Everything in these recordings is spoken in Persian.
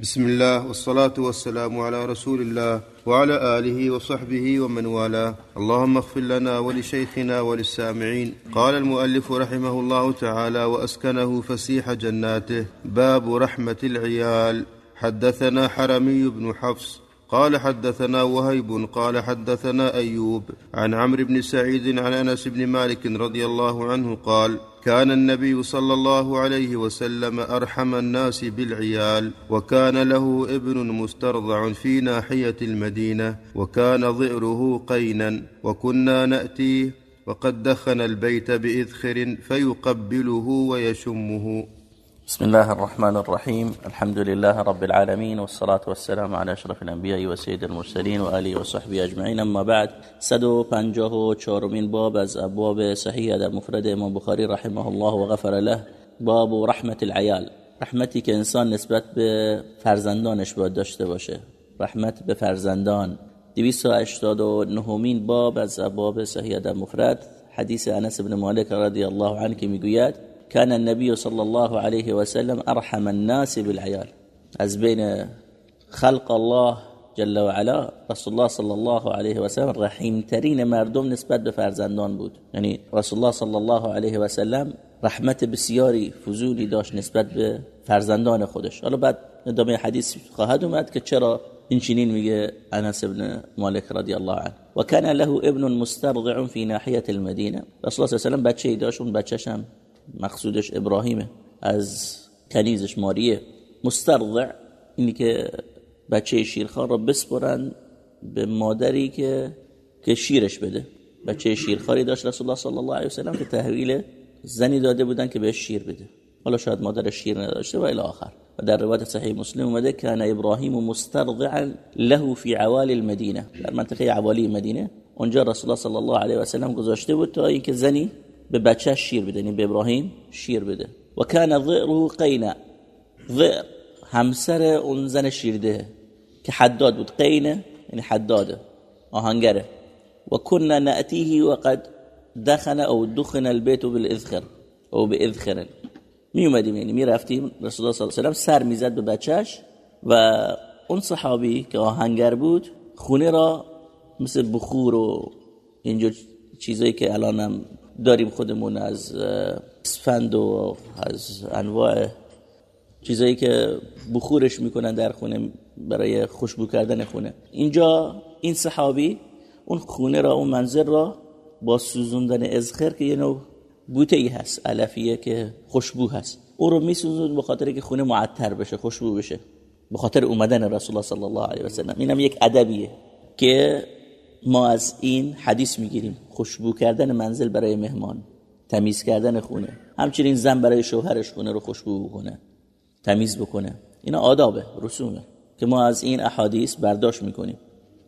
بسم الله والصلاة والسلام على رسول الله وعلى آله وصحبه ومن والاه. اللهم اغفر لنا ولشيخنا وللسامعين. قال المؤلف رحمه الله تعالى وأسكنه فسيح جناته. باب رحمة العيال. حدثنا حرمي بن حفص. قال حدثنا وهيب. قال حدثنا أيوب. عن عمرو بن سعيد عن أنس بن مالك رضي الله عنه قال كان النبي صلى الله عليه وسلم أرحم الناس بالعيال وكان له ابن مسترضع في ناحية المدينة وكان ظئره قينا وكنا نأتيه وقد دخن البيت بإذخر فيقبله ويشمه. بسم الله الرحمن الرحيم. الحمد لله رب العالمين والصلاة والسلام على أشرف الأنبياء وسيد المرسلين وآله وصحبه أجمعين. أما بعد سدو پنجاه چهارمین باب از ابواب صحیح در مفرد امام بخاری رحمه الله و غفر له. باب رحمت العیال. رحمتی که انسان نسبت به فرزندانش باید داشته باشه. رحمت به فرزندان. 289 باب از ابواب صحیح در مفرد. حدیث انس بن مالک رضی الله عنه که می‌گوید كان النبي صلى الله عليه وسلم ارحم الناس بالعيال. از خلق الله جل وعلا رسول الله صلی الله علیه و سلم رحیم ترین مردم نسبت به فرزندان بود. یعنی رسول الله صلی الله علیه و سلم رحمت بسیاری فضولی داشت نسبت به فرزندان خودش. حالا بعد ادامه حدیث خواهد اومد که چرا این چنین میگه انس ابن مالک رضی الله عنه. و کان له ابن مسترضع في ناحیه المدینه. رسول الله صلی الله علیه و بچه ای داشت اون بچه‌ش هم مقصودش ابراهیمه. از کنیزش ماریه. مسترضع اینی که بچه شیرخوار را بسپرن به مادری که که شیرش بده. بچه شیرخواری داشت رسول الله صلی الله علیه وسلم که تحویل زنی داده بودن که بهش شیر بده. حالا شاید مادر شیر نداشته و الی آخر. و در روایت صحیح مسلم اومده کان ابراهیم مسترضعا له فی عوال المدینه. در منطقه عوالی مدینه اونجا رسول الله صلی الله علیه و سلم گذاشته بود تا اینکه زنی به بچه شیر بده یعنی به ابراهیم شیر بده. و کان ضئره قینا. ضئر همسر اون زن شیرده که حداد بود. قینه یعنی حداده آهنگره. و كنا نأتيه وقد دخن او دخن البيت بالاذخر. او باذخر می اومدیم یعنی می رفتیم. رسول الله صلی الله علیه و سر می‌زد به بچهش و اون صحابی که آهنگر بود خونه را مثل بخور و اینجور چیزایی که الانم داریم خودمون از اسفند و از انواع چیزایی که بخورش می‌کنن در خونه برای خوشبو کردن خونه. اینجا این صحابی اون خونه را اون منظر را با سوزوندن ازخر که یه نوع بوته ای هست علفیه که خوشبو هست. او رو میسوزوند به خاطر که خونه معطر بشه خوشبو بشه. به خاطر اومدن رسول الله صلی الله علیه و سلم. اینم یک ادبیه که ما از این حدیث می‌گیریم. خوشبو کردن منزل برای مهمان تمیز کردن خونه. همچنین زن برای شوهرش خونه رو خوشبو بکنه تمیز بکنه. اینا آدابه رسومه که ما از این احادیث برداشت می‌کنیم.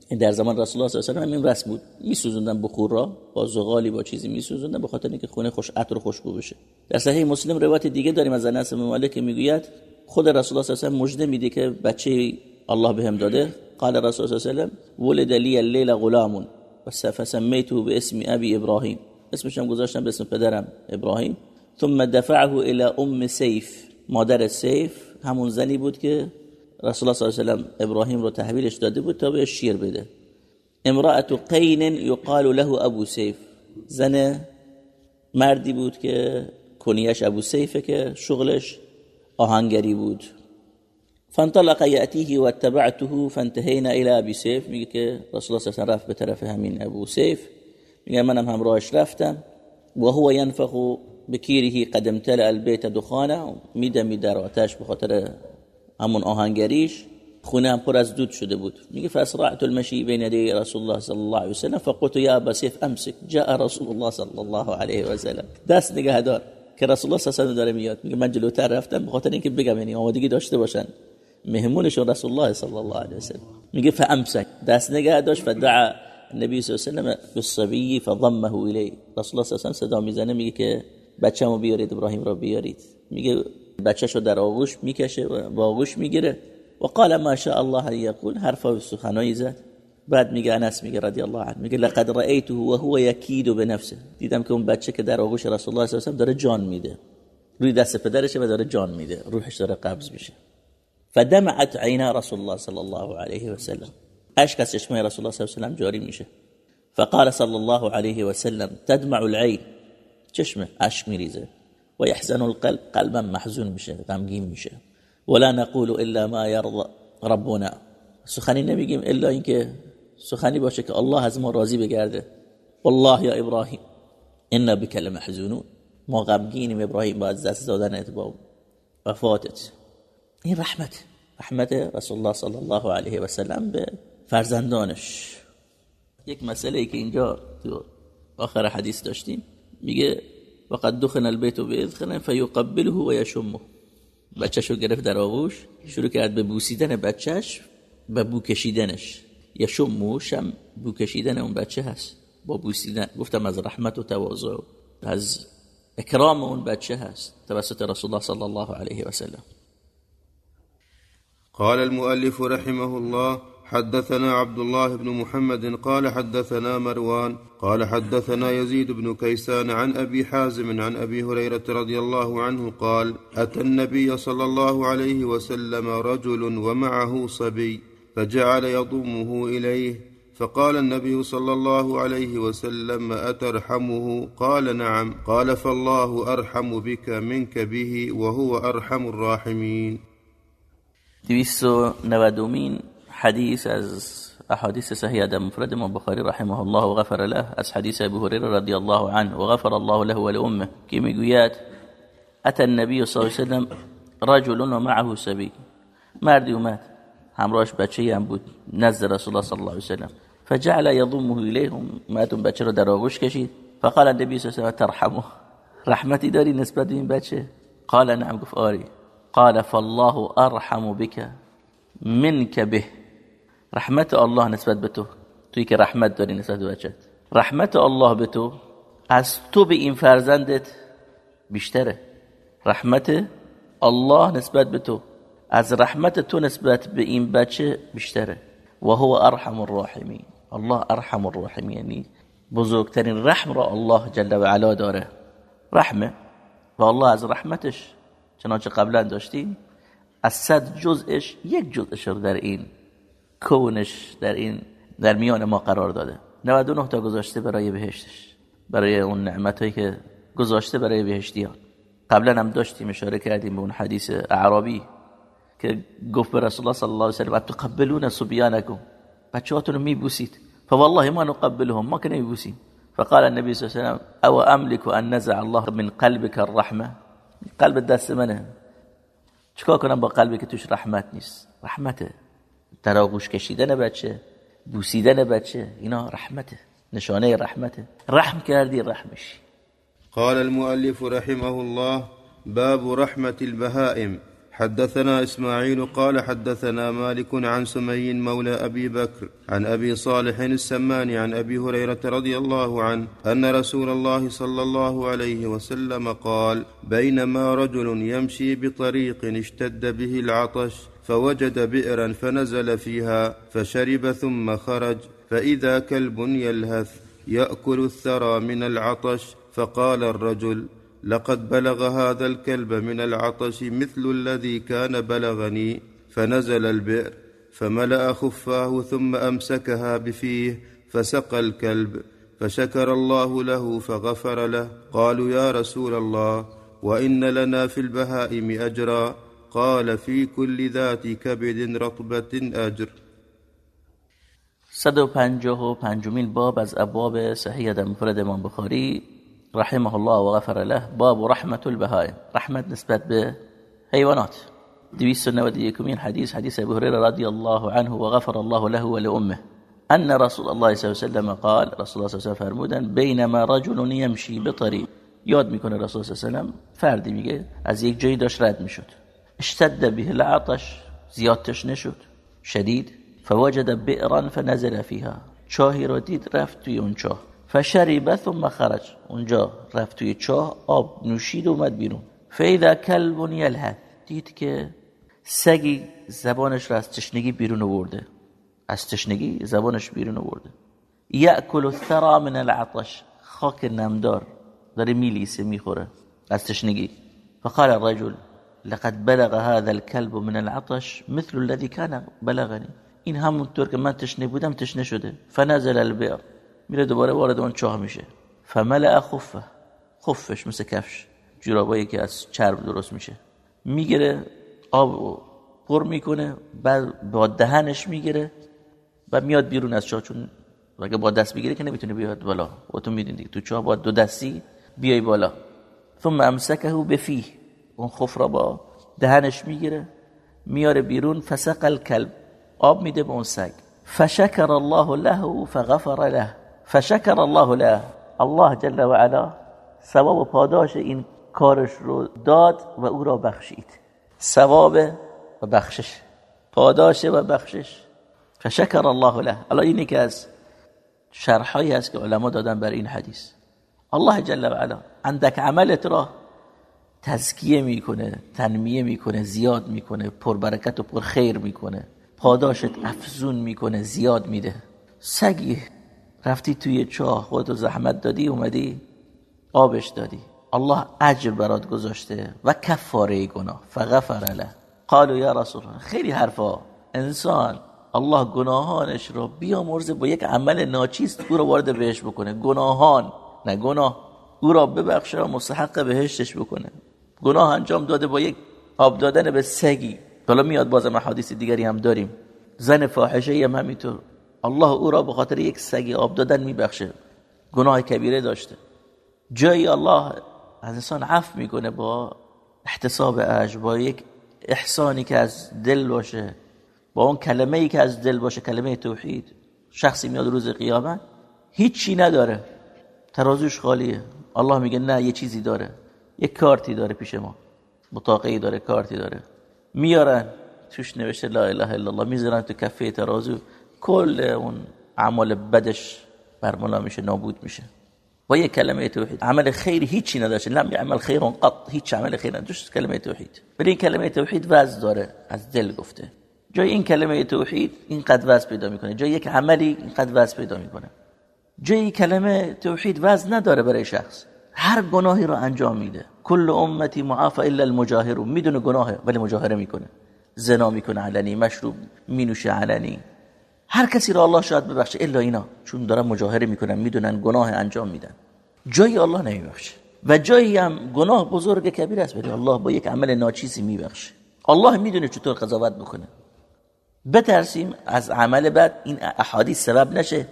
این در زمان رسول الله صلی الله علیه و آله این رسم بود. میسوزوندن بخور را با زغالی با چیزی میسوزوندن به خاطر اینکه خونه خوش عطر و خوشبو بشه. در صحیح مسلم روایت دیگه داریم از انس بن مالک می‌گوید خود رسول الله صلی الله علیه و مژده میده که بچه الله بهم داده. قال رسول الله صلی الله علیه و ولد لی الليل غلام فسمیته باسم ابي ابراهیم اسمش هم گذاشتم به اسم پدرم ابراهیم. ثم دفعه الى ام سیف مادر سیف همون زنی بود که رسول الله صلی الله علیه و ابراهیم رو تحویلش داده بود تا به شیر بده. امراه قین یقال له ابو سیف. زن مردی بود که کنیش ابو سیفه که شغلش آهنگری بود. فانطلق یاتیه واتبعته فانتهینا إلى أبي سیف میگه که رسول الله صلی رفت به طرف همین ابو سیف. میگه منم همراهش رفتم. و هو ينفخ بکیره قد امتلأ البيت دخانه. میدمی در آتش به همون آهنگریش. خونه هم پر از دود شده بود. میگه فاسرعت المشي بين يدي رسول الله صلی الله علیه وسلم فقلت يا ابا سيف امسك جاء رسول الله صلی الله علیه و سلم. دست نگه دار که رسول الله صلی الله علیه و داره میاد. میگه من جلوتر رفتم. به خاطر اینکه بگم یعنی آمادگی داشته باشن. مهمونشون رسول الله صلی الله علیه و سلم. میگه فامسك دست نگه داشت فدعا النبي صلی الله علیه و سلم بالصبي فضمه الی. رسول الله صلی الله علیه و صدا می‌زنه میگه که بچه‌مو بیارید ابراهیم رو بیارید. میگه بچه‌شو در آغوش می‌کشه و با آغوش می‌گیره. و قال ما شاء الله ان يقول حرف و زد. بعد میگه انس میگه رضی الله عنه میگه لقد رأيته وهو يكيد بنفسه دیدم که اون بچه که در آغوش رسول الله صلی الله علیه و داره جان میده. روی دست پدرشه و داره جان میده. روحش داره قبض میشه. فدمعت عینا رسول الله صلی الله علیه و سلم اشک از چشمه رسول الله صلی الله علیه و سلم جاری میشه فقال صلی الله علیه و سلم تدمع العین چشمه اشک میریزه و القلب قلبا محزون میشه غمگین میشه ولا نقول إلا ما يرضى ربنا. سخنی نمیگیم إلا اینکه سخنی باشه که الله از ما راضی بگرده. والله یا ابراهیم أنا بك لمحزونون. ما غمگینیم ابراهیم با از دست دادن وفاتت این رحمت. رحمت رسول الله صلی الله علیه و سلم به فرزندانش. یک مسئله ای که اینجا تو آخر حدیث داشتیم. میگه وقد دخن البيت بإذخر فيقبله ويشمه بچهشو گرفت در آغوش شروع کرد به بوسیدن بچهش و بو کشیدنش. یشمه شم بو کشیدن اون بچه هست. با بوسیدن گفتم از رحمت و تواضع. از اکرام اون بچه هست. توسط رسول الله صلی الله علیه و سلم. قال المؤلف رحمه الله حدثنا عبد الله بن محمد قال حدثنا مروان قال حدثنا يزيد بن كيسان عن أبي حازم عن أبي هريرة رضي الله عنه قال أتى النبي صلى الله عليه وسلم رجل ومعه صبي فجعل يضمه إليه فقال النبي صلى الله عليه وسلم أترحمه؟ قال نعم. قال فالله أرحم بك منك به وهو أرحم الراحمين. 290 حديث از احاديث صحيحه در مفرد امام بخاری رحمه الله و غفر له از حدیث ابو هريره رضی الله عنه و غفر الله له ولامه که می‌گوید اتى النبي صلى الله عليه وسلم رجل ومعه سبي مردی اومد همراهش بچه هم بود نزد رسول الله صلی الله علیه وسلم فجعل يضمه اليهم ماتون بچه رو در آغوش کشید. فقال النبي صلی الله علیه وسلم ترحمه رحمتی داری نسبت به این بچه؟ قال نعم. گفت آری قال فالله ارحم بك منك به. رحمت الله نسبت به تو. توی که رحمت داری نسبت به بچت رحمت الله به تو از تو به این فرزندت بیشتره. رحمت الله نسبت به تو از رحمت تو نسبت به این بچه بیشتره. و هو ارحم الراحمین. الله ارحم الراحمین یعنی بزرگترین رحم را الله جل و علا داره. رحمه و الله از رحمتش چنانچه قبلا داشتیم از صد جزءش یک جزءش رو در این کونش در این در میان ما قرار داده. 99 تا گذاشته برای بهشتش برای اون نعمتایی که گذاشته برای بهشتیان. قبلا هم داشتیم اشاره کردیم به اون حدیث اعرابی که گفت به رسول الله صلی الله علیه و سلم تقبلون صبیانکم. بچه‌هاتون رو میبوسید. فوالله ما نقبلهم ما کنه میبوسیم فقال النبي صلی الله علیه و سلم او املك ان نزع الله من قلبك الرحمه قلب دست منه. چیکار کنم با قلبی که توش رحمت نیست؟ رحمته. آغوش کشیدن بچه بوسیدن بچه اینا رحمته. نشانه رحمته. رحم کردی رحمشی. قال المؤلف رحمه الله باب رحمة البهائم. حدثنا إسماعيل قال حدثنا مالك عن سمي مولى أبي بكر عن أبي صالح السمان عن أبي هريرة رضي الله عنه أن رسول الله صلى الله عليه وسلم قال بينما رجل يمشي بطريق اشتد به العطش فوجد بئرا فنزل فيها فشرب ثم خرج فإذا كلب يلهث يأكل الثرى من العطش فقال الرجل لقد بلغ هذا الكلب من العطش مثل الذي كان بلغني فنزل البئر فملأ خفاه ثم أمسكها بفيه فسقى الكلب فشكر الله له فغفر له. قالوا يا رسول الله وإن لنا في البهائم أجرا. قال في كل ذات كبد رطبة أجر. 155 باب از ابواب صحیح در مفرد امام بخاری. رحمه الله و غفر له باب رحمت البهائم. رحمت نسبت به حیوانات 291 حديث حديث أبو هريرة رضي الله عنه وغفر الله له ولأمه. أن رسول الله صلى الله عليه وسلم قال رسول الله صلى الله عليه وسلم فرمودن بينما رجل يمشي بطريق یاد میکنه رسول صلی الله علیه و فردی میگه از یک جایی داشت رد میشد اشتد به العطش زیاد تشنه شد شدید فوجد بئرا فنزل فيها. چاهی را دید رفت توی اون چاه. فشرب ثم خرج. اونجا رفت توی چاه آب نوشید اومد بیرون. فاذا کلب یلهث دید که سگی زبانش را از تشنگی بیرون آورده. از تشنگی زبانش بیرون آورده. یاکل الثرى من العطش. خاک نمدار داره میلیسه می‌خوره. از تشنگی. فقال الرجل لقد بلغ هذا الكلب من العطش مثل الذي كان بلغني. این همونطور که من تشنه بودم تشنه شده. فنزل البئر. میره دوباره وارد اون چاه میشه. فملأ خفه. خفش مثل کفش. جورابایی که از چرب درست میشه. می‌گیره آب پر می‌کنه بعد با دهنش می‌گیره و میاد بیرون از چاه. چون اگه با دست بگیره که نمی‌تونه بیاد بالا. و تو میدین دیگه. تو چاه با دو دستی بیای بالا. ثم امسکه بفیه. اون خف با دهنش می‌گیره میاره بیرون. فسق الكلب آب میده به اون سگ. فشکر الله له فغفر له. فشکر الله له. الله جل و علا ثواب و پاداش این کارش رو داد و او را بخشید. ثواب و بخشش. پاداش و بخشش. فشکر الله له. الله اینی که از شرحایی هست که علما دادن بر این حدیث. الله جل و علا عندك عملت را تزکیه می‌کنه تنمیه می‌کنه زیاد می‌کنه پربرکت و پر خیر می‌کنه. پاداشت افزون می‌کنه زیاد میده. سگی رفتی توی چاه خودتو زحمت دادی اومدی آبش دادی. الله اجر برات گذاشته و کفاره گناه. فغفر له. قالوا یا رسول خیلی حرفا. انسان الله گناهانش رو بیامرزه با یک عمل ناچیست او را وارد بهش بکنه. گناهان. نه گناه. او را ببخشه و مستحق بهشتش بکنه. گناه انجام داده با یک آب دادن به سگی. حالا میاد باز حدیث دیگری هم داریم. زن فاحشه هم همینطور. الله او را به خاطر یک سگی آب دادن میبخشه. گناه کبیره داشته. جایی الله از انسان عفو می‌کنه با احتساب اجر با یک احسانی که از دل باشه با اون کلمه ای که از دل باشه کلمه توحید. شخصی میاد روز قیامت هیچی نداره. ترازوش خالیه. الله میگه نه یه چیزی داره. یک کارتی داره پیش ما. بطاقه داره کارتی داره. میارن توش نوشته لا اله الا الله می‌ذارن تو کفه ترازو. کل اون اعمال بدش برملا میشه نابود میشه. با یک کلمه توحید. عمل خیر هیچی نداشته لم یعمل خیر قط. هیچ عمل خیر نداشته کلمه توحید. ولی این کلمه توحید وز داره. از دل گفته. جای این کلمه توحید اینقدر وز پیدا می‌کنه. جای یک عملی اینقدر وز پیدا می‌کنه. جای کلمه توحید وز نداره برای شخص. هر گناهی رو انجام میده. کل امتی معافى الا المجاهر می‌دونه گناهه ولی مجاهره می‌کنه. زنا می‌کنه علنی مشروب مینوشه علنی. هر کسی رو الله شاید ببخشه الا اینا. چون دارن مجاهره می‌کنن می‌دونن گناه انجام میدن. جایی الله نمیبخشه. و جایی هم گناه بزرگ کبیر است ولی الله با یک عمل ناچیزی میبخشه. الله می‌دونه چطور قضاوت بکنه. بترسیم از عمل بعد این احادیث سبب نشه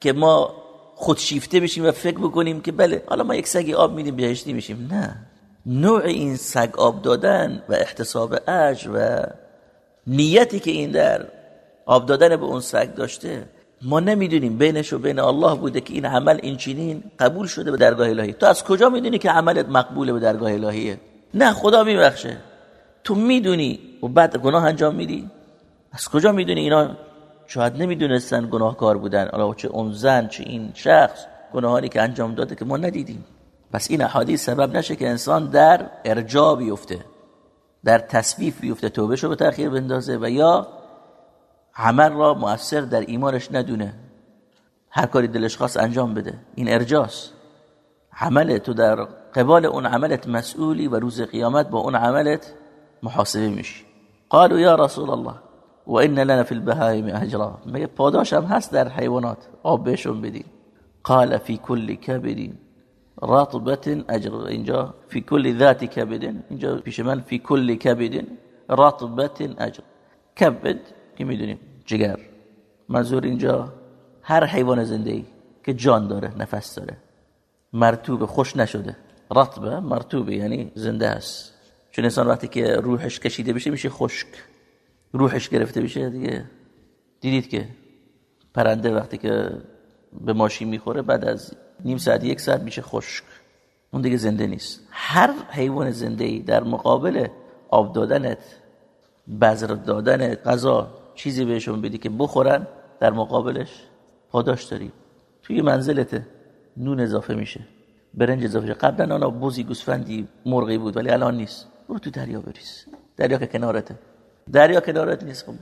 که ما خودشیفته بشیم و فکر بکنیم که بله حالا ما یک سگی آب میدیم بهشتی میشیم. نه. نوع این سگ آب دادن و احتساب اجر و نیتی که این در آب دادن به اون سگ داشته. ما نمی‌دونیم بینش و بین الله بوده که این عمل این چینین قبول شده به درگاه الهی. تو از کجا می‌دونی که عملت مقبوله به درگاه الهیه نه خدا میبخشه. تو می‌دونی و بعد گناه انجام میدی؟ از کجا می‌دونی اینا؟ شاید نمی‌دونستن گناهکار بودن. حالا چه اون زن چه این شخص گناهانی که انجام داده که ما ندیدیم. پس این حدیث سبب نشه که انسان در ارجا بیفته در تصویف بیفته توبه شو به تأخیر بندازه و یا عمل را مؤثر در ایمانش ندونه. هر کاری دلش خواست انجام بده. این ارجاست عمل تو در قبال اون عملت مسئولی و روز قیامت با اون عملت محاسبه میشی. قالوا یا رسول الله و ان لنا فی البهائم اجرا. میگه پاداش هم هست در حیوانات؟ آب بهشون بدین. قال فی کل کبد رطبه اجر. اینجا فی کل ذات کبد اینجا پیش من فی کل کبد رطبه اجر. کبد که می‌دونیم. جگر. منظور اینجا هر حیوان زنده ای که جان داره نفس داره. مرتوب خوش نشده. رطبه مرتوبه یعنی زنده است. چون انسان وقتی که روحش کشیده بشه میشه خشک. روحش گرفته بشه دیگه. دیدید که پرنده وقتی که به ماشین می‌خوره بعد از نیم ساعت یک ساعت میشه خشک. اون دیگه زنده نیست. هر حیوان زنده ای در مقابل آب دادنت بذر دادن غذا چیزی بهشون بدی که بخورن در مقابلش پاداش داری. توی منزلت نون اضافه میشه. برنج اضافه میشه. قبلا آنها بوزی گوسفندی مرغی بود ولی الان نیست. برو تو دریا بریز. دریا که کنارته. دریا کنارت نیست. خب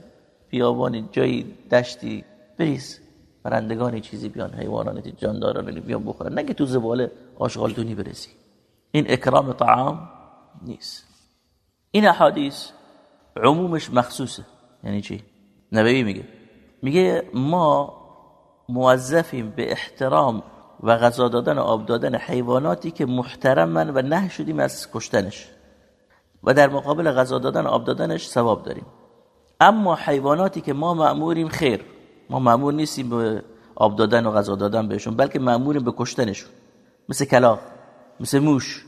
بیابانی جایی دشتی. بریز. پرندگانی چیزی بیان حیواناتی جانداران بیان بخورن. نگه تو زباله آشغال دونی برسی. این اکرام طعام نیست. این احادیث عمومش مخصوصه. یعنی چی؟ نبوی میگه. میگه ما موظفیم به احترام و غذا دادن و آب دادن حیواناتی که محترمن و نه شدیم از کشتنش. و در مقابل غذا دادن و آب دادنش ثواب داریم. اما حیواناتی که ما مأموریم خیر. ما مأمور نیستیم به آب دادن و غذا دادن بهشون بلکه مأموریم به کشتنشون. مثل کلاغ مثل موش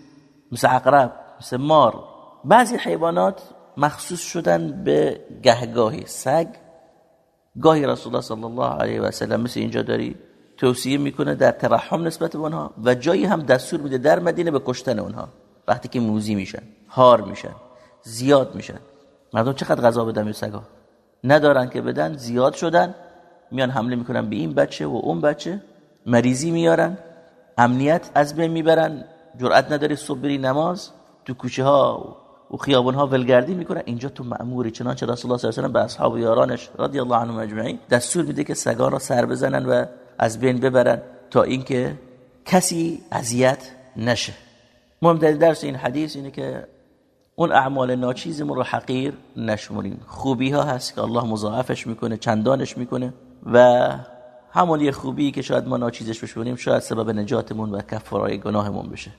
مثل عقرب مثل مار. بعضی حیوانات مخصوص شدن به گهگاهی سگ گاهی رسول الله صلی الله علیه و سلم مثل اینجا داری توصیه می‌کنه در ترحم نسبت به اونها و جایی هم دستور میده در مدینه به کشتن اونها. وقتی که موزی میشن هار میشن زیاد میشن. مردم چقدر غذا بدن به سگا؟ ندارن که بدن زیاد شدن. میان حمله می‌کنن به این بچه و اون بچه. مریضی میارن. امنیت از بین می‌برن. جرأت نداری صبح بری نماز. تو کوچه ها و خیابون ها ولگردی می‌کنن اینجا تو مأموری. چنانچه رسول الله صلی الله علیه و به اصحاب و یارانش رضی الله عنهم اجمعین دستور میده که سگان را سر بزنن و از بین ببرن تا اینکه کسی اذیت نشه. مهمترین درس این حدیث اینه که اون اعمال ناچیزمون رو حقیر نشمریم. خوبی ها هست که الله مضاعفش می‌کنه چندانش می‌کنه و همون یه خوبی که شاید ما ناچیزش بشونیم شاید سبب نجاتمون و کفارای گناهمون بشه.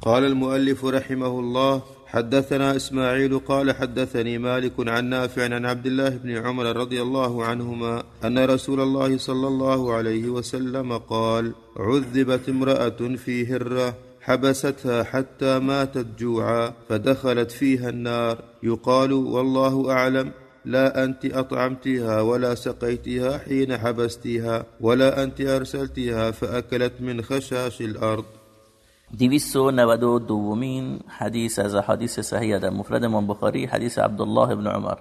قال المؤلف رحمه الله حدثنا إسماعيل قال حدثني مالك عن نافع عن عبد الله بن عمر رضي الله عنهما أن رسول الله صلى الله عليه وسلم قال عذبت امرأة في هرة حبستها حتى ماتت جوعا فدخلت فيها النار. يقال والله أعلم لا أنت اطعمتها ولا سقيتها حين حبستيها ولا أنت ارسلتها فأكلت من خشاش الأرض. دیویست و نود و دومین حدیث از حدیث صحیح در مفرد من بخاری حدیث عبدالله بن عمر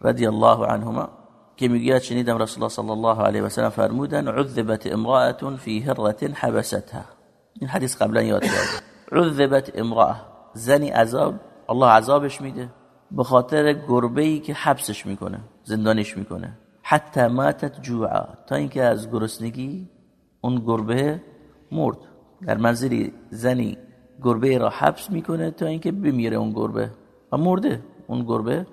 رضی الله عنهما که می‌گوید شنیدم رسول الله صلی الله علیه و سلم فرمودن عذبت امرأة فی هرة حبستها. این حدیث قبلا یاد کرد عذبت امرأة. زنی عذاب الله عذابش میده به خاطر گربه ای که حبسش می‌کنه زندانش می‌کنه. حتی ماتت جوعا. تا اینکه از گرسنگی اون گربه مرد. در منزلی زنی گربه را حبس می‌کنه تا اینکه بمیره اون گربه و مرده اون گربه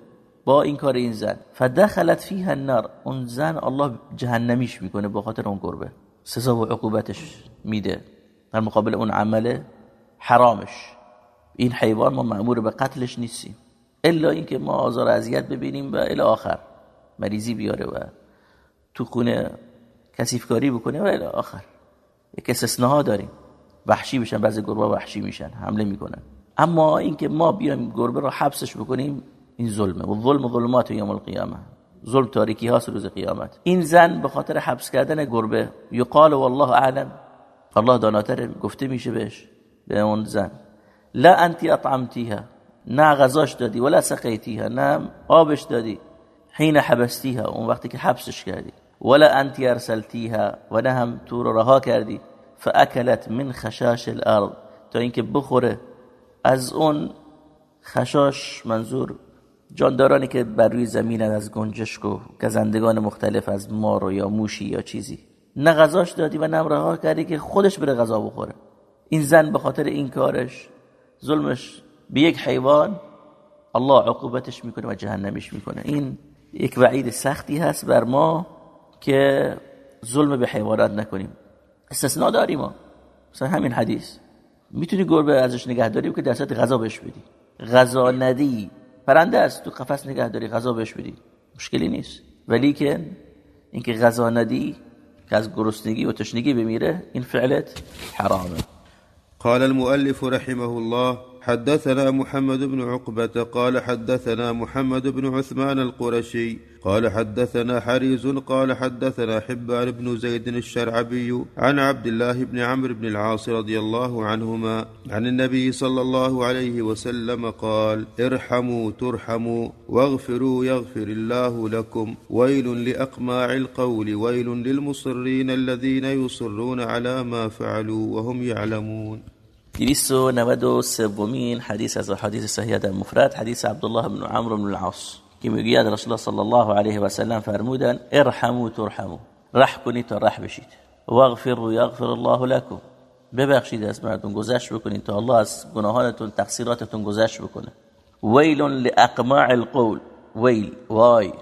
با این کار این زن. فدخلت فیها النار. اون زن الله جهنمیش می‌کنه با خاطر اون گربه. سزا و عقوبتش میده. در مقابل اون عمل حرامش. این حیوان ما معمور به قتلش نیستیم. الا اینکه ما آزار اذیت ببینیم و الی آخر. مریضی بیاره و تو خونه کاری بکنه و الی آخر. یک استثناها داریم. وحشی بشن بعضی گربه وحشی میشن حمله می‌کنن. اما اینکه ما بیایم گربه رو حبسش بکنیم این ظلمه. و ظلم ظلمات یوم القیامه. ظلم تاریکی هاست روز قیامت. این زن به خاطر حبس کردن گربه یقال والله اعلم. الله داناتر گفته میشه بهش به اون زن. لا انتی اطعمتیها. نه غذاش دادی ولا سقیتیها. نه آبش دادی. حین حبستیها اون وقتی که حبسش کردی. ولا انتی ارسلتیها. و نه هم تو رو رها کردی. فاکلت من خشاش الارض تا اینکه بخوره. از اون خشاش منظور جاندارانی که بر روی زمین از گنجشک و گزندگان مختلف از مار یا موشی یا چیزی. نه غذاش دادی و نه رها کردی که خودش بره غذا بخوره. این زن به خاطر این کارش ظلمش به یک حیوان الله عقوبتش می‌کنه و جهنمش می‌کنه. این یک وعید سختی هست بر ما که ظلم به حیوانات نکنیم. استثناء داریم ما. مثلا همین حدیث. می‌تونی گربه ازش نگهداری که در غذا بهش بدی. غذا ندی. پرنده است. تو قفس نگهداری غذا بهش بدی. مشکلی نیست. ولی که اینکه غذا ندی که از گرسنگی و تشنگی بمیره این فعلت حرامه. قال المؤلف رحمه الله حدثنا محمد بن عقبة قال حدثنا محمد بن عثمان القرشي قال حدثنا حريز قال حدثنا حبان بن زيد الشرعبي عن عبد الله بن عمرو بن العاص رضي الله عنهما عن النبي صلى الله عليه وسلم قال ارحموا ترحموا واغفروا يغفر الله لكم. ويل لأقماع القول ويل للمصرين الذين يصرون على ما فعلوا وهم يعلمون. 293 حدیث از حدیث صحیح مفرد حدیث عبدالله بن عمرو بن العاص که می‌گوید رسول الله صلی الله علیه و سلم فرمودن ارحموا ترحموا رح کنید تا رح بشید واغفروا یغفر الله لكم ببخشید از مردم گذشت بکنید تا الله از گناهانتون تقصیراتتون گذشت بکنه ویل لاقماع القول ویل وای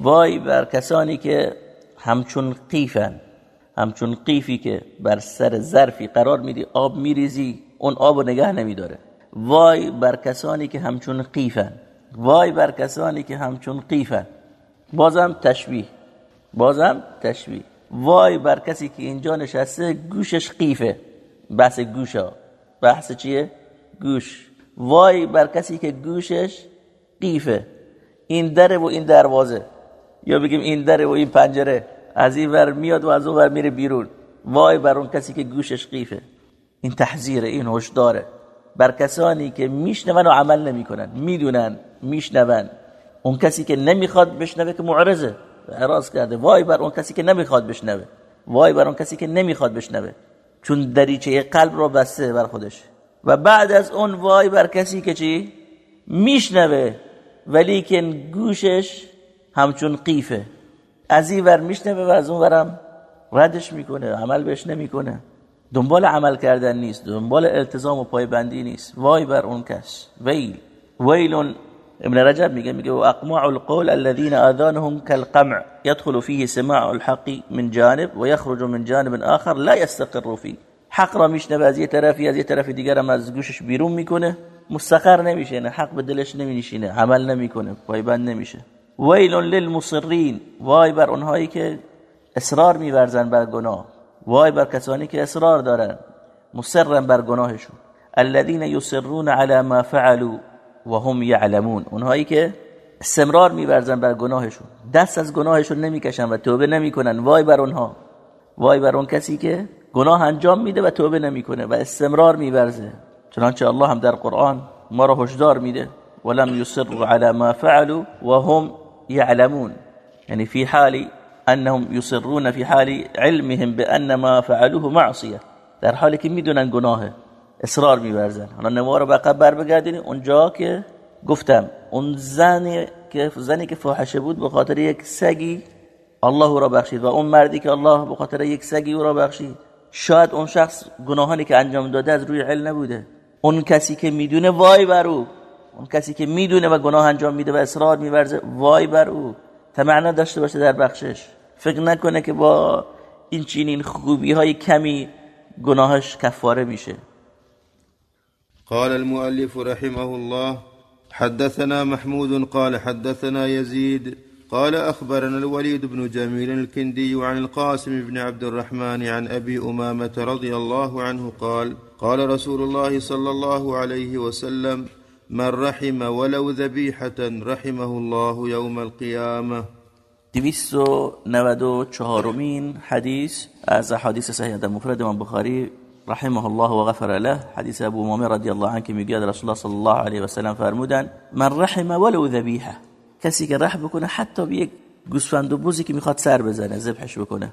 وای بر کسانی که همچون قیفن همچون قیفی که بر سر ظرفی قرار میدی آب میریزی اون آب نگه نمیداره. وای بر کسانی که همچون قیفن. وای بر کسانی که همچون قیفن. بازم تشبیه. بازم تشبیه. وای بر کسی که اینجا نشسته گوشش قیفه. بحث گوشا. بحث چیه؟ گوش. وای بر کسی که گوشش قیفه. این دره و این دروازه. یا بگیم این دره و این پنجره. از این ور میاد و از اون ور میره بیرون. وای بر اون کسی که گوشش قیفه. این تحذیره این هشداره. بر کسانی که میشنون و عمل نمی‌کنن می‌دونن میشنون. اون کسی که نمی‌خواد بشنوه که معرضه. اعراض کرده. وای بر اون کسی که نمی‌خواد بشنوه. وای بر اون کسی که نمی‌خواد بشنوه. چون دریچه قلب رو بسته بر خودش. و بعد از اون وای بر کسی که چی؟ میشنوه. ولی که گوشش همچون قیفه. از این ور میشنوه و از اون ورم ردش می‌کنه. عمل بهش نمی‌کنه. دنبال عمل کردن نیست دنبال التزام و پایبندی نیست. وای بر اون کس. ویل. ویل ابن رجب میگه میگه و اقماع القول الذين اذانهم كالقمع يدخل فيه سماع الحق من جانب ويخرج من جانب آخر لا يستقر فيه حق را میشنوه از یه طرفی از یه طرف دیگر هم از گوشش بیرون می‌کنه. مستقر نمیشه نه حق به دلش نمینشینه عمل نمی‌کنه پایبند نمیشه. ویل للمصرین. وای بر اونهایی که اصرار میورزن بر گناه. وای بر کسانی که اصرار دارن مصرن بر گناهشون. الذين يصرون على ما فعلوا وهم يعلمون اونهایی که استمرار میورزن بر گناهشون. دست از گناهشون نمی‌کشن و توبه نمی‌کنن. وای بر اونها. وای بر اون کسی که گناه انجام میده و توبه نمی‌کنه و استمرار میورزه. چنانچه الله هم در قرآن ما را هشدار میده. ولم يصروا على ما فعلوا وهم يعلمون يعني في حال انهم يصرون في حال علمهم بان ما فعلوه معصيه در حالی که می‌دونن گناهه اصرار میورزن. حالا نما رو به بر بگردین. اونجا که گفتم اون زنی که زنی که فاحشه بود به خاطر یک سگی الله را بخشید و اون مردی که الله به خاطر یک سگی او را بخشید شاید اون شخص گناهانی که انجام داده از روی علم نبوده. اون کسی که می‌دونه وای بر او. اون کسی که می‌دونه و گناه انجام میده و اصرار میورزه وای بر او. تمعنا داشته باشه در بخشش. فکر نکنه که با این چینین خوبی های کمی گناهش کفاره میشه. قال المؤلف رحمه الله حدثنا محمود قال حدثنا يزيد قال أخبرنا الوليد بن جميل الكندي عن القاسم بن عبد الرحمن عن أبي أمامة رضي الله عنه قال قال رسول الله صلى الله عليه وسلم من رحم ولو ذبيحة رحمه الله يوم القيامة 294 مین حدیث از حدیث صحیح در مفرد من بخاری رحمه الله و غفر له. حدیث ابو مامر رضی الله عنه که میگه رسول الله صلی الله علیه وسلم سلم فرمودن من رحمه ولو ذبیحه. کسی که رحم بکنه حتی به یک گوسفند و بوزی که می‌خواد سر بزنه ذبحش بکنه.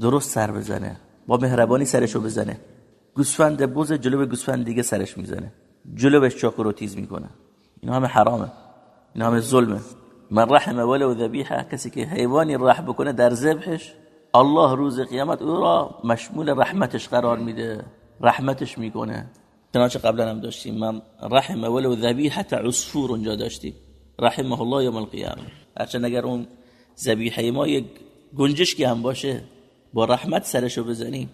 درست سر بزنه. با مهربانی سرشو بزنه. گوسفند بوز جلوی گوسفند دیگه سرش می‌زنه. جلوش چاقو رو تیز می‌کنه. اینا همه حرامه. اینا همه ظلمه. من رحم ولو ذبیحه کسی که حیوانی رحم بکنه در ذبحش الله روز قیامت او را مشمول رحمتش قرار میده رحمتش می‌کنه. چنانچه قبلا هم داشتیم من رحم ولو ذبیحه عصفور اونجا داشتیم. رحمه الله یوم القیامه. هرچند اگر اون ذبیحه ما یک گنجشکی هم باشه با رحمت سرشو بزنیم.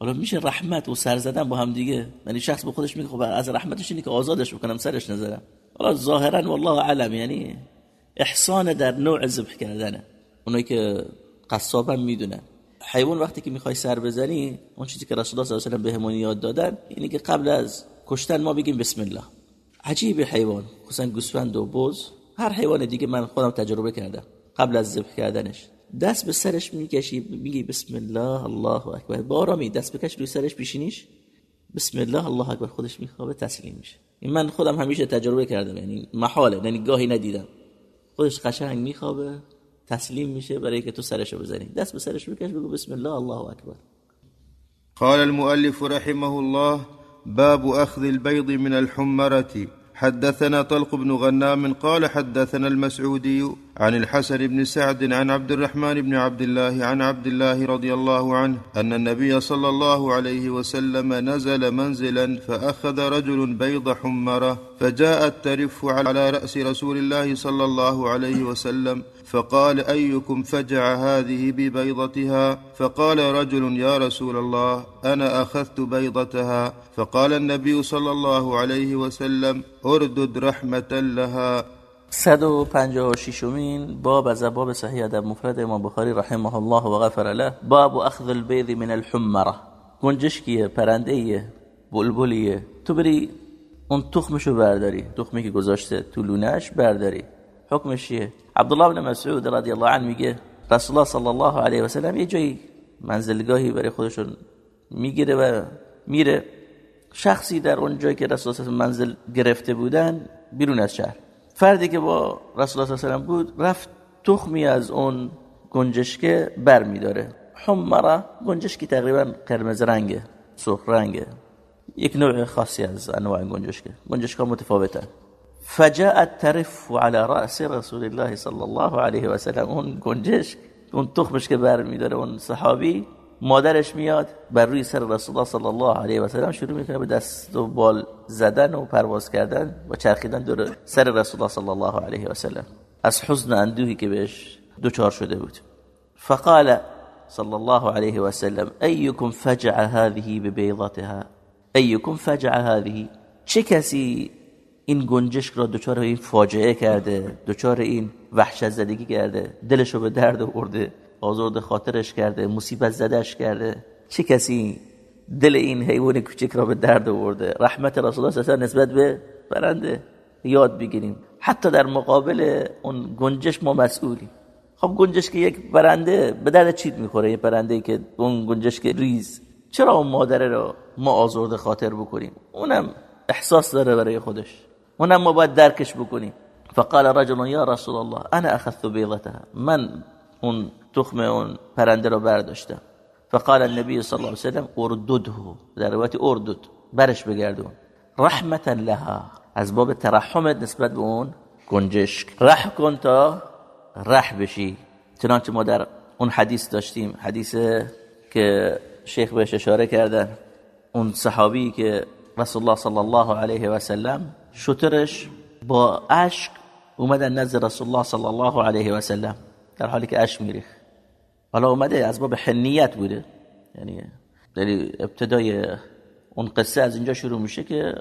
حالا میشه رحمت و سر زدن با هم دیگه. یعنی شخص به خودش میگه خب از رحمتش اینه که آزادش بکنم سرش نذارم حالا ظاهرا والله علم یعنی احسان در نوع ذبح کردنه. اونایی که قصابم می‌دونن. حیوان وقتی که می‌خوای سر بزنی اون چیزی که رسول الله صلی الله علیه و بهمون یاد دادن اینی که قبل از کشتن ما بگیم بسم الله. عجیب حیوان. خصوصا گوسفند و بز. هر حیوان دیگه من خودم تجربه کردم قبل از ذبح کردنش. دست به سرش می‌کشی میگی بسم الله الله اکبر. با آرامی دست بکش روی سرش پیشینیش بسم الله الله اکبر. خودش میخوابه تسلیم میشه. من خودم همیشه تجربه کردم یعنی محاله یعنی گاهی ندیدم. خودش قشنگ میخوابه تسلیم میشه برای که تو سرشو بزنی. دست به سرش بکش بگو بسم الله الله اکبر. قال المؤلف رحمه الله باب اخذ البيض من الحمره حدثنا طلق بن غنام قال حدثنا المسعودي عن الحسن بن سعد عن عبد الرحمن بن عبد الله عن عبد الله رضي الله عنه أن النبي صلى الله عليه وسلم نزل منزلا فأخذ رجل بيض حمرة فجاءت ترف على رأس رسول الله صلى الله عليه وسلم فقال ايكم فجع هذه ببيضتها؟ فقال رجل يا رسول الله انا اخذت بيضتها. فقال النبي صلى الله عليه وسلم اردد رحمه لها. 156 مین باب از باب صحیح ادب مفرد امام رحمه الله و غفر له. باب اخذ البيض من الحمره گنجشکیه پرنده بلبلیه تو بری اون تخمشو برداری. تخمی که گذاشته تو لونش برداری. حکمش چیه؟ عبدالله بن مسعود رضی الله عنه میگه رسول الله صلی الله علیه و سلم یه جایی منزلگاهی برای خودشون می‌گیره و میره. شخصی در اون جایی که رسول الله منزل گرفته بودن بیرون از شهر. فردی که با رسول الله صلی الله علیه و بود رفت تخمی از اون گنجشکه بر میداره. حمره گنجشکی تقریبا قرمز رنگه سرخ رنگه. یک نوع خاصی از انواع گنجشکه. گنجشکا متفاوتن. فجاءت ترف على رأس رسول الله صلی الله علیه و سلم اون گنجشک اون تخمش که بر میداره اون صحابی مادرش میاد بر روی سر رسول الله صلی الله علیه و سلم شروع می‌کنه به دست و بال زدن و پرواز کردن و چرخیدن دور سر رسول الله صلی الله علیه و سلم از حزن اندوهی که بهش دوچار شده بود. فقال صلی الله علیه و سلم ایکم فجع هذه ببیضتها؟ ایکم فجع هذه چه کسی این گنجشک را دچار این فاجعه کرده دچار این وحشت زدگی کرده دلشو به درد آورده آزرد خاطرش کرده مصیبت زدش کرده. چه کسی دل این حیوان کوچک را به درد آورده؟ رحمت رسول الله صلی نسبت به برنده. یاد بگیریم. حتی در مقابل اون گنجش ما مسئولیم. خب گنجش که یک برنده به درد چیت می‌خوره؟ یه برنده که اون گنجش که ریز. چرا اون مادره را ما آزرد خاطر بکنیم؟ اونم احساس داره برای خودش. اونم ما باید درکش بکنیم. فقال رجل یا رسول الله انا اخذت بیضتها من اون تخم اون پرنده رو برداشتم. فقال النبي صلی الله علیه وسلم اردده. در روایت اردد. برش بگردون. رحمتا لها. از باب ترحمت نسبت به اون گنجشک. رح کن تا رح بشی. چنانچه ما در اون حدیث داشتیم. حدیث که شیخ بهش اشاره کردن. اون صحابی که رسول الله صلی الله علیه و سلم شترش با اشک اومدن نزد رسول الله صلی الله علیه و سلم در حالی که اشک میریخ حالا اومده از باب حنیت بوده یعنی در ابتدای اون قصه از اینجا شروع میشه که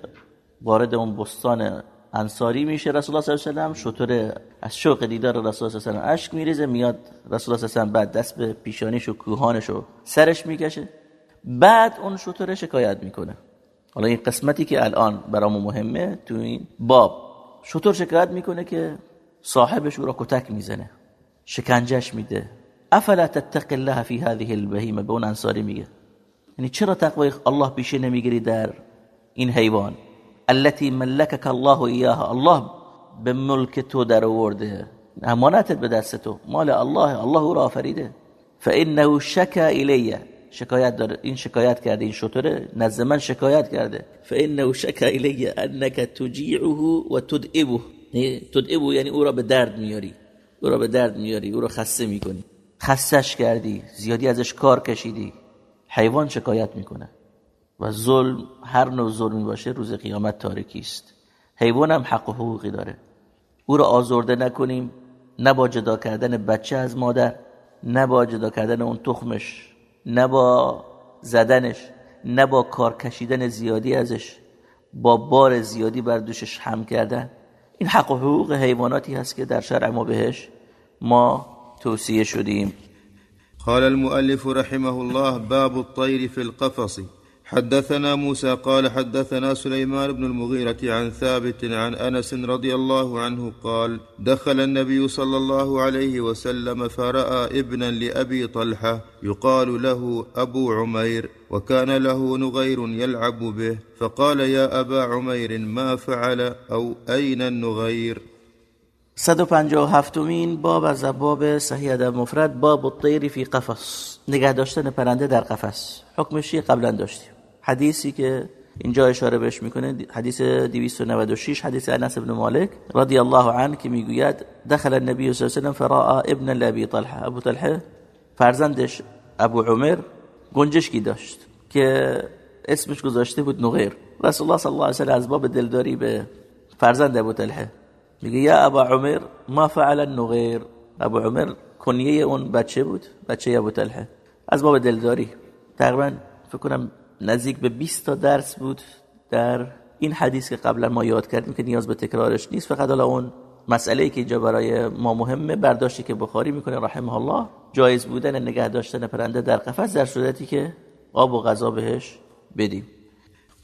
وارد اون بستان انصاری میشه رسول الله صلی الله علیه و شطور از شوق دیدار رسول الله صلی الله علیه و اشک میریزه میاد رسول الله صلی الله علیه و بعد دست به پیشانیش و کوهانش و سرش می‌کشه بعد اون شطور شکایت می‌کنه حالا این قسمتی که الان برامو مهمه تو این باب شطور شکایت می‌کنه که صاحبش او را کتک می‌زنه شکنجش میده. افلا تتق الله فی هذه البهیمه؟ به اون انصاری میگه. یعنی چرا تقوی الله پیشه نمی‌گیری در این حیوان؟ التي ملکك الله ایاها. الله به ملک تو در آورده. امانتت به دست تو. مال الله. الله را آفریده. فانه شکا الیه. شکایت داره این شکایت کرده این شطوره نزد من شکایت کرده. فانه شکا الیه انك تجیعه و تدعبه تدعبه یعنی او را به درد میاری. او را به درد میاری او را خسته می‌کنی. خستش کردی زیادی ازش کار کشیدی. حیوان شکایت می‌کنه. و ظلم هر نوع ظلمی باشه روز قیامت تاریکی است. حیوان هم حق و حقوقی داره. او را آزرده نکنیم نه با جدا کردن بچه از مادر نه با جدا کردن اون تخمش. نه با زدنش نه با کار کشیدن زیادی ازش با بار زیادی بر دوشش هم کردن. این حق و حقوق حیواناتی هست که در شرع ما بهش ما توصیه شدیم. قال المؤلف رحمه الله باب الطير في القفص. حدثنا موسى قال حدثنا سليمان بن المغيرة عن ثابت عن أنس رضي الله عنه قال دخل النبي صلى الله عليه وسلم فرأى ابنا لأبي طلحة يقال له أبو عمير وكان له نغير يلعب به فقال يا أبا عمير ما فعل أو أين النغير؟ 157 مین باب از باب صحیح ادب مفرد باب الطیر فی قفص نگه داشتن پرنده در قفس. حکمشی قبلا داشتیم. حدیثی که اینجا اشاره بهش می‌کنه حدیث 296 حدیث انس بن مالک رضی الله عنه که می‌گوید دخل النبی صلی الله علیه و فرا ابن لابی طلحه. ابو طلحه فرزندش ابو عمر گنجشکی داشت که اسمش گذاشته بود نغیر. رسول الله صلی الله علیه و از باب دلداری به فرزند ابو طلحه میگه یا ابو عمر ما فعل النغیر. ابو عمر کنیه اون بچه بود بچه ابو طلحه. از باب دلداری. تقریبا فکر کنم نزدیک به 20 تا درس بود در این حدیث که قبلا ما یاد کردیم که نیاز به تکرارش نیست. فقط حالا اون مسئله ای که اینجا برای ما مهمه برداشتی که بخاری می‌کنه رحمه الله جایز بودن نگه داشتن پرنده در قفس در صورتی که آب و غذا بهش بدیم.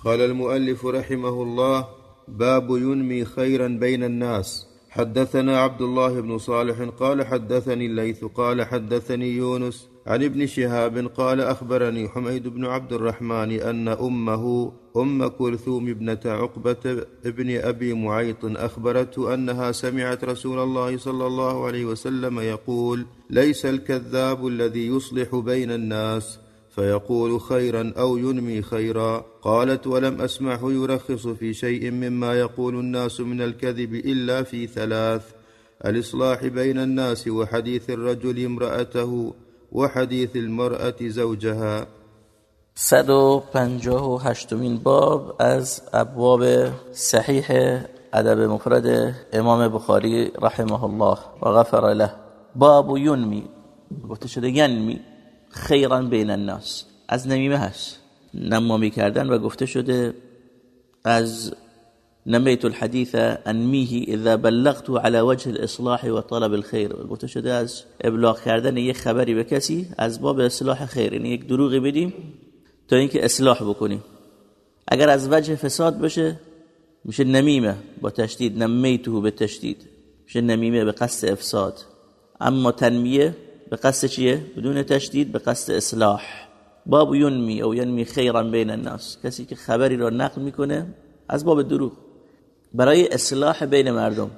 قال المؤلف رحمه الله باب ينمي خيرا بين الناس. حدثنا عبد الله بن صالح قال حدثني الليث قال حدثني يونس عن ابن شهاب قال أخبرني حميد بن عبد الرحمن أن أمه أم كلثوم ابنة عقبة ابن أبي معيط أخبرته أنها سمعت رسول الله صلى الله عليه وسلم يقول ليس الكذاب الذي يصلح بين الناس فيقول خيرا أو ينمي خيرا قالت ولم أسمعه يرخص في شيء مما يقول الناس من الكذب إلا في ثلاث الإصلاح بين الناس وحديث الرجل امرأته وحديث المراه زوجها. 158 باب از ابواب صحیح ادب مفرد امام بخاری رحمه الله و غفر له. باب ینمی گفته شده ینمی خیرا بین الناس. از نمیمه هست. نمامی کردن و گفته شده از نمیت الحديث انمیه اذا بلغت على وجه الاصلاح و طلب الخیر گفته شده از ابلاغ کردن یک خبری به کسی از باب اصلاح خیر یعنی یک دروغی بدیم تا اینکه اصلاح بکنیم. اگر از وجه فساد بشه میشه نمیمه با تشدید. نمیته به تشدید. میشه نمیمه به قصد افساد. اما تنمیه به قصد چیه؟ بدون تشدید به قصد اصلاح. باب ینمی او ینمی خیرا بین الناس. کسی که خبری را نقل می‌کنه از باب دروغ. برای اصلاح بین مردم.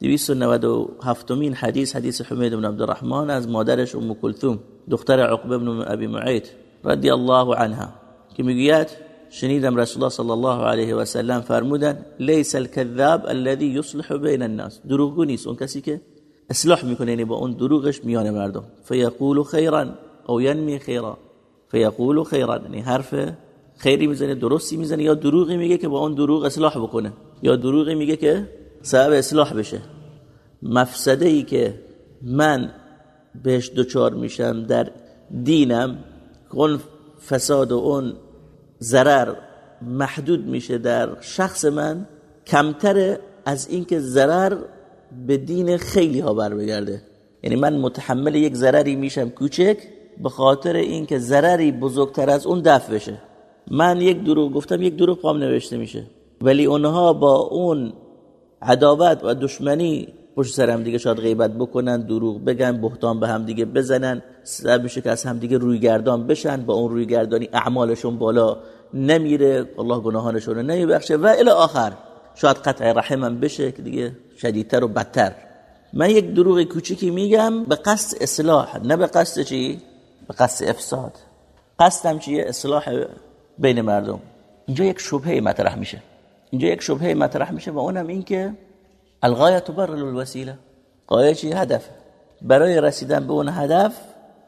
297 مین حدیث حدیث حمید بن عبدالرحمن از مادرش ام کلثوم دختر عقبه بن ابی معید رضی الله عنها که میگوید شنیدم رسول الله صلی الله علیه و سلم فرمودن لیس الكذاب الذي یصلح بین الناس. دروغگو نیست اون کسی که اصلاح میکنه یعنی با اون دروغش میان مردم. فیقول خیرا أو ینمی خیرا. فیقول خیرا یعنی حرف خیری می‌زنه درستی می‌زنه یا دروغی میگه که با اون دروغ اصلاح بکنه یا دروغی میگه که سبب اصلاح بشه. مفسده ای که من بهش دچار میشم در دینم اون فساد و اون ضرر محدود میشه در شخص من کمتر از اینکه ضرر به دین خیلی ها بر بگرده یعنی من متحمل یک ضرری میشم کوچک به خاطر اینکه ضرری بزرگتر از اون دفع بشه. من یک دروغ گفتم یک دروغ پام نوشته میشه. ولی اونها با اون عداوت و دشمنی پشت سر هم دیگه شاید غیبت بکنن دروغ بگن بهتان به هم دیگه بزنن سبب میشه که از هم دیگه روی گردان بشن با اون روی گردانی اعمالشون بالا نمیره الله گناهانشون رو نمیبخشه و الی آخر. شاید قطع رحمم بشه که دیگه شدیدتر و بدتر. من یک دروغ کوچیکی میگم به قصد اصلاح نه به قصد چی؟ به قصد افساد. قصدم چیه؟ اصلاح بین مردم. اینجا یک شبهه مطرح میشه. اینجا یک شبهه مطرح میشه و اونم این که الغایه تبرر الوسیله. قایه چی؟ هدف. برای رسیدن به اون هدف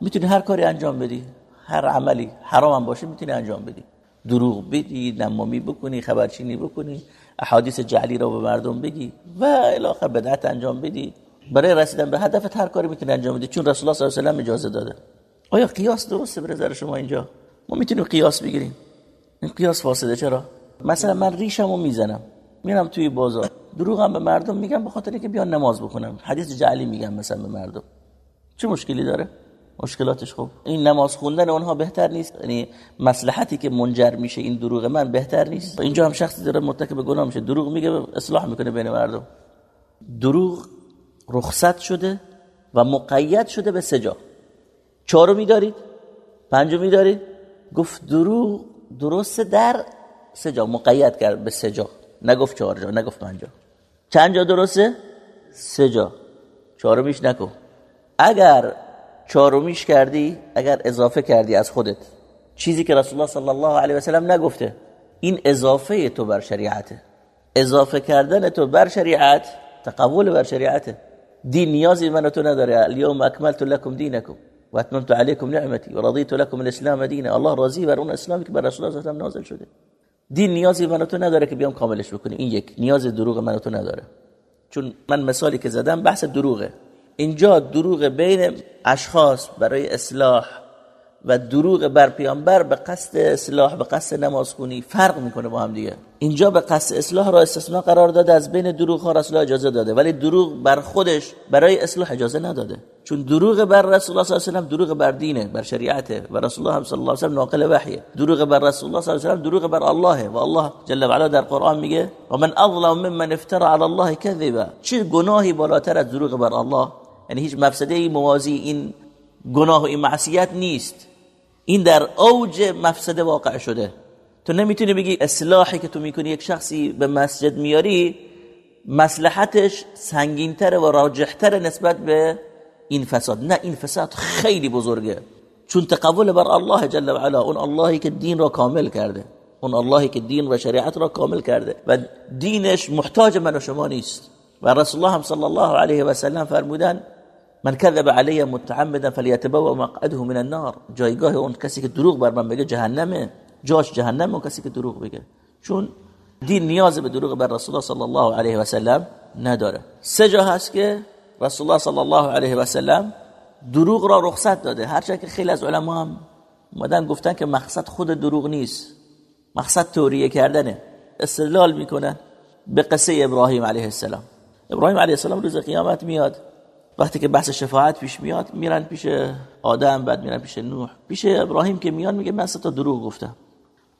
می‌تونی هر کاری انجام بدی. هر عملی حرام هم باشه می‌تونی انجام بدی. دروغ بدی نمامی بکنی خبرچینی بکنی احادیث جعلی را به مردم بگی و الاخر بدعت انجام بدی. برای رسیدن به هدف هر کاری می‌تونی انجام بدی. چون رسول الله صلی الله علیه و آله اجازه داده. آیا قیاس درسته به نظر شما اینجا؟ ما می‌تونیم قیاس بگیریم. این قیاس فاسده چرا؟ مثلا من ریشمو می‌زنم میرم توی بازار دروغم به مردم میگم به خاطر که بیان نماز بکنم حدیث جعلی میگم مثلا به مردم. چه مشکلی داره؟ مشکلاتش خوب این نماز خوندن اونها بهتر نیست. یعنی مصلحتی که منجر میشه این دروغ من بهتر نیست. اینجا هم شخصی داره مرتکب گناه میشه دروغ میگه اصلاح می‌کنه بین مردم. دروغ رخصت شده و مقید شده به سجا چهارمی دارید؟ پنجمی دارید؟ گفت دروغ درست در سجا مقید کرد به سجا نگفت چهار جا نگفت پنج جا. چند جا درسته؟ سجا چهارمیش نکن اگر چهارمیش کردی اگر اضافه کردی از خودت چیزی که رسول الله صلی الله علیه و سلم نگفته این اضافه تو بر شریعته. اضافه کردن تو بر شریعت تقول بر شریعته. دین نیازی من تو نداره. اليوم اکملت لكم دینکم. و اتممت علیکم نعمتی و رضیت لكم الاسلام دینه الله راضی بر اون اسلامی که بر رسول الله صلی نازل شده. دین نیازی من تو نداره که بیام کاملش بکنی. این یک نیاز دروغ من تو نداره. چون من مثالی که زدم بحث دروغه. اینجا دروغ بین اشخاص برای اصلاح و دروغ بر پیامبر به قصد اصلاح به قصد نماز خونی فرق می‌کنه با هم دیگه. اینجا به قصد اصلاح را استثناء قرار داده از بین دروغ ها رسول اجازه داده. ولی دروغ بر خودش برای اصلاح اجازه نداده. چون دروغ بر رسول الله صلی الله علیه و دروغ بر دینه بر شریعته. و رسول الله صلی الله علیه و سلم ناقل وحیه. دروغ بر رسول الله صلی الله علیه و دروغ بر الله و الله جل و علا در قرآن میگه و من اظلم ممن افترى علی الله کذبا چه گناهی بالاتر از دروغ بر الله؟ یعنی هیچ مفسده موازی این گناه و این معصیت نیست. این در اوج مفسده واقع شده. تو نمی‌تونی بگی اصلاحی که تو می‌کنی یک شخصی به مسجد میاری مصلحتش سنگینتر و راجحتر نسبت به این فساد. نه این فساد خیلی بزرگه. چون تقبل بر الله جل و علا اون اللهی که دین را کامل کرده. اون اللهی که دین و شریعت را کامل کرده. و دینش محتاج من و شما نیست. و رسول الله صلی الله علیه و سلم فرمودن من کذب علی متعمدا فلیتبوا مقعده من النار. جایگاه اون کسی که دروغ بر من بگه جهنمه. جاش جهنم اون کسی که دروغ بگه. چون دین نیاز به دروغ بر رسول الله صلی الله علیه و سلم نداره. سه جا هست که رسول الله صلی الله علیه و سلم دروغ را رخصت داده. هرچند که خیلی از علما هم مدن گفتن که مقصد خود دروغ نیست. مقصد توریه کردنه. استدلال می‌کنن به قصه ابراهیم علیه السلام. ابراهیم علیه السلام روز قیامت میاد. وقتی که بحث شفاعت پیش میاد میرن پیش آدم بعد میرن پیش نوح. پیش ابراهیم که میان میگه من سه تا دروغ گفتم.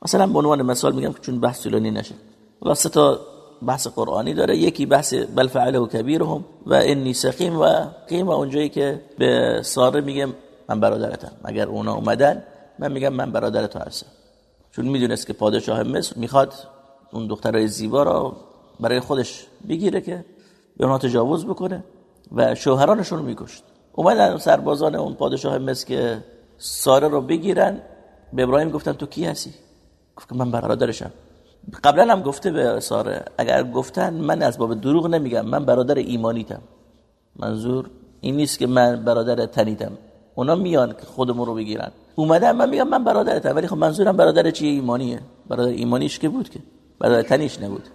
مثلا به عنوان مثال میگم چون بحث طولانی نشه. و سه تا بحث قرآنی داره. یکی بحث بل فعله و کبیرهم و انی سقیم و قیم اونجایی که به ساره میگه من برادرتم. اگر اونا اومدن من میگم من برادر تو هستم. چون می‌دونست که پادشاه مصر می‌خواد اون دخترای زیبا را برای خودش بگیره که به اونها تجاوز بکنه. و شوهرانشون رو میکشت. اومدن سربازان اون پادشاه مصر که ساره رو بگیرن. به ابراهیم گفتن تو کی هستی؟ گفت من برادرشم. قبلا هم گفته به ساره اگر گفتن من از باب دروغ نمیگم من برادر ایمانیتم. منظور این نیست که من برادر تنیتم. اونا میان که خودمون رو بگیرن. اومدن من میگم من برادرتم ولی خب منظورم برادر چی؟ ایمانیه. برادر ایمانیش که بود که؟ برادر تنیش نبود.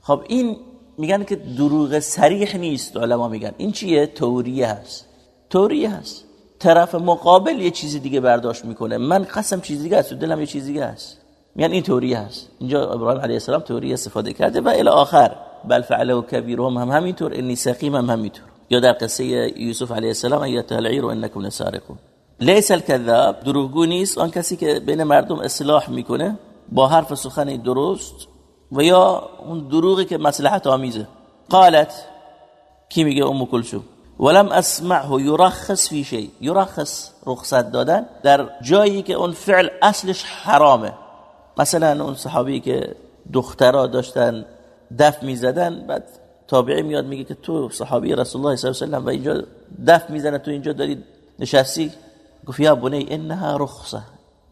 خب این میگن که دروغ سریح نیست علما میگن. این چیه؟ توریه هست. توریه هست. طرف مقابل یه چیزی دیگه برداشت می‌کنه. من قسم چیز دیگه است دلم یه چیز دیگه است. میگن این توریه هست. اینجا ابراهیم علیه السلام توریه استفاده کرده و الی آخر بل فعله و کبیرهم هم همینطور انی سقیم هم همینطور. یا در قصه یوسف علیه السلام ایت العیر انکم لسارقون. لیس الکذاب دروغگو نیست. آن کسی که بین مردم اصلاح می‌کنه با حرف سخن درست و یا اون دروغی که مصلحت آمیزه. قالت کی میگه ام کلثوم؟ ولم اسمعه یرخص فی شی. یرخص رخصت دادن در جایی که اون فعل اصلش حرامه. مثلا اون صحابی که دخترها داشتن دف می‌زدن بعد تابعی میاد میگه که تو صحابی رسول الله صلی الله علیه و و اینجا دف می‌زنه تو اینجا داری نشستی؟ گفت یا بنی انها رخصه.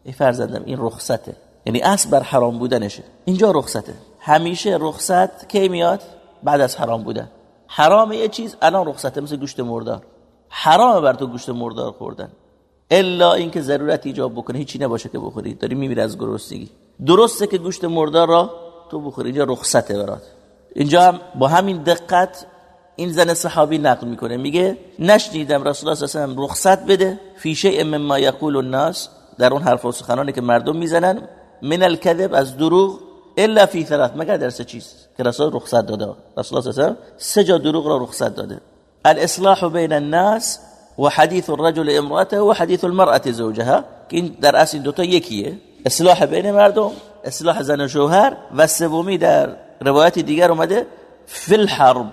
ای فرزندم این رخصته. یعنی اصل بر حرام بودنشه. اینجا رخصته. همیشه رخصت کی میاد؟ بعد از حرام بودن. حرام یه چیز الان رخصته مثل گوشت مردار. حرام بر تو گوشت مردار خوردن. الا اینکه ضرورت ایجاب بکنه هیچی نباشه که بخوری. داری میمیره از گرسنگی. درسته که گوشت مردار را تو بخوری اینجا رخصته برات. اینجا هم با همین دقت این زن صحابی نقل می‌کنه. میگه نشنیدم رسول الله صلی الله رخصت بده فی شیء مما یقول الناس. در اون حرف و سخنانی که مردم می‌زنن من الكذب از دروغ الا فی ثلاث. مگر در سه چیز که رسول رخصت داده. رسول الله صلی سه جا دروغ را رخصت داده. الاصلاح بین الناس و حدیث الرجل امراته و حدیث المرأة زوجها که این در اصل دو تا یکیه. اصلاح بین مردم اصلاح زن و شوهر و سومی در روایت دیگر اومده فی الحرب.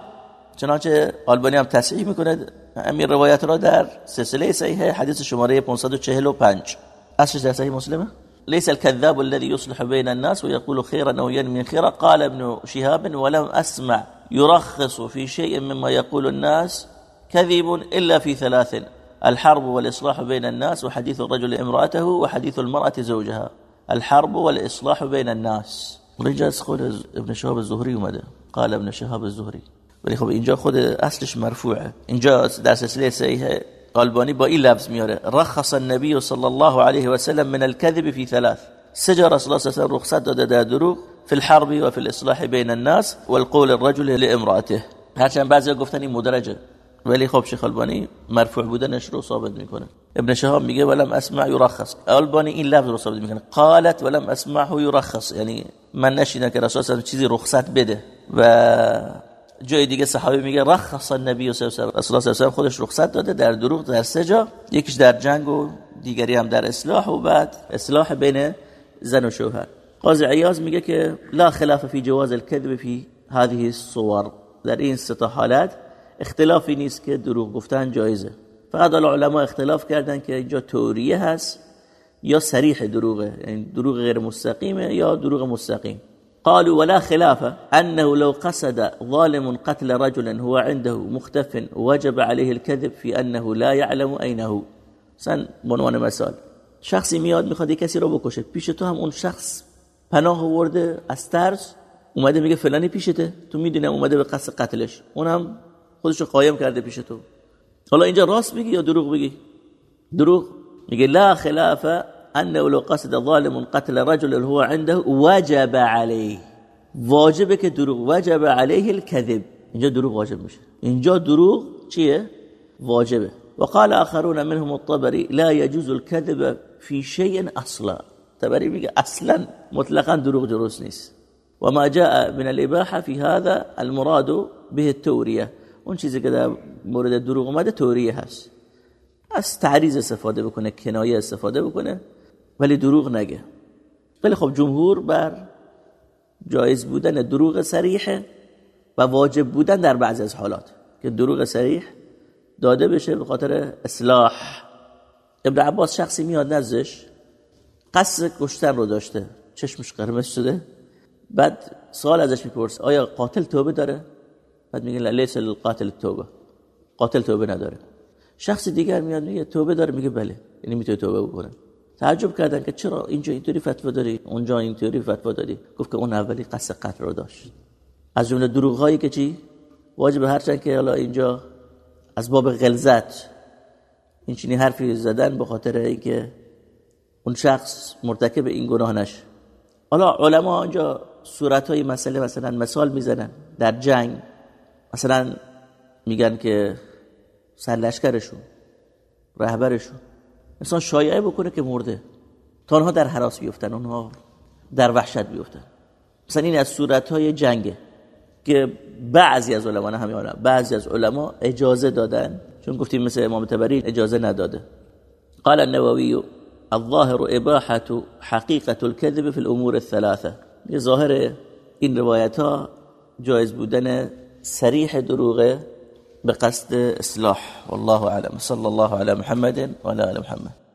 چنانچه آلبانی هم تصحیح می‌کنه امیر روایت را در سلسله صحیح حدیث شماره 545 اصلش در صحیح مسلمه؟ ليس الكذاب الذي يصلح بين الناس ويقول خيرا أو ينمي خيرا. قال ابن شهاب ولم أسمع يرخص في شيء مما يقول الناس كذب إلا في ثلاث الحرب والإصلاح بين الناس وحديث الرجل امرأته وحديث المرأة زوجها. الحرب والإصلاح بين الناس. اینجا از خود ابن شهاب زهری اومده قال ابن شهاب زهری ولی خب اینجا خود اصلش مرفوعه اینجا در سلسله صحیح قلبانی با این لفظ میاره. رخص النبی صلی الله علیه و سلم من الكذب في ثلاث. سجى رسول الله صلی رخصت داده در دروغ في الحرب وفي الاصلاح بين الناس والقول الرجل لامراته هرچند بعضی گفتن این مدرجه. ولی خب شیخ البانی مرفوع بودنش رو ثابت می‌کنه. ابن شهاب میگه ولم اسمع یرخص. البانی این لفظ رو ثابت می‌کنه. قالت ولم اسمعه یرخص. یعنی من نشیدم که رسول الله چیزی رخصت بده و جای دیگه صحابی میگه رخص النبی صلی الله علیه و خودش رخصت داده در دروغ در سه جا یکیش در جنگ و دیگری هم در اصلاح و بعد اصلاح بین زن و شوهر. قاضی عیاض میگه که لا خلاف فی جواز الكذب فی هذه الصور. در این سه حالت اختلافی نیست که دروغ گفتن جایزه. فقط علما اختلاف کردن که اینجا توریه هست یا سریح دروغه یعنی دروغ غیر مستقیمه یا دروغ مستقیم. قالوا ولا خلاف أنه لو قصد ظالم قتل رجلا هو عنده مختف وجب عليه الكذب في أنه لا يعلم أين سن بعنوان مثال شخصی میاد می‌خواد کسی رو بکشه. پیش تو هم اون شخص پناه ورده از ترس؟ اومده میگه فلانی پیشته. تو می‌دونی اومده به قصد قتلش. اونم خودشو قایم کرده پیش تو. حالا اینجا راست بگی یا دروغ بگی دروغ؟ میگه لا خلاف أنه لو قصد ظالم قتل رجل هو عنده وجب عليه. واجبه که دروغ. وجب عليه الكذب. اینجا دروغ واجب میشه اینجا دروغ چیه واجبه وقال آخرون منهم الطبري لا يجوز الكذب في شيء أصلا. طبری میگه أصلا مطلقا دروغ درست نیست وما جاء من الإباحة في هذا المراد به التورية. اون چیزی که مورد دروغ اومده توریه هست. از تعریض استفاده بکنه کنایه استفاده بکنه. ولی دروغ نگه. ولی خب جمهور بر جایز بودن دروغ سریح و واجب بودن در بعضی از حالات. که دروغ سریح داده بشه به خاطر اصلاح. ابن عباس شخصی میاد نزدش قصد کشتن رو داشته چشمش قرمز شده. بعد سوال ازش میپرس آیا قاتل توبه داره؟ بعد میگه لیس القاتل توبه قاتل توبه نداره. شخص دیگر میاد میگه توبه داره میگه بله یعنی می‌تونه توبه بکنه. تعجب کردن که چرا اینجا اینطوری فتوا داری اونجا اینطوری فتوا داری. گفت که اون اولی قصد قتل رو داشت. از جمله دروغ هایی که چی؟ واجب هرچند که حالا اینجا از باب غلظت این چنین حرفی زدن به خاطر اینکه اون شخص مرتکب این گناه نشه. حالا علما اینجا صورت های مسئله مثلا مثال می‌زنن در جنگ. مثلا میگن که سرلشکرشون رهبرشون. مثلا شایعه بکنه که مرده. تا اونها در حراس بیفتن اونها در وحشت بیفتن. مثلا این از صورت های جنگه که بعضی از علما نه همه بعضی از علما اجازه دادن. چون گفتیم مثل امام تبری اجازه نداده. قال النووي الظاهر اباحه حقيقه الكذب في الامور الثلاثه یه ظاهر این روایت ها جایز بودن سریح دروغه. بقصد إصلاح. والله أعلم. صلى الله على محمد وعلى آل محمد.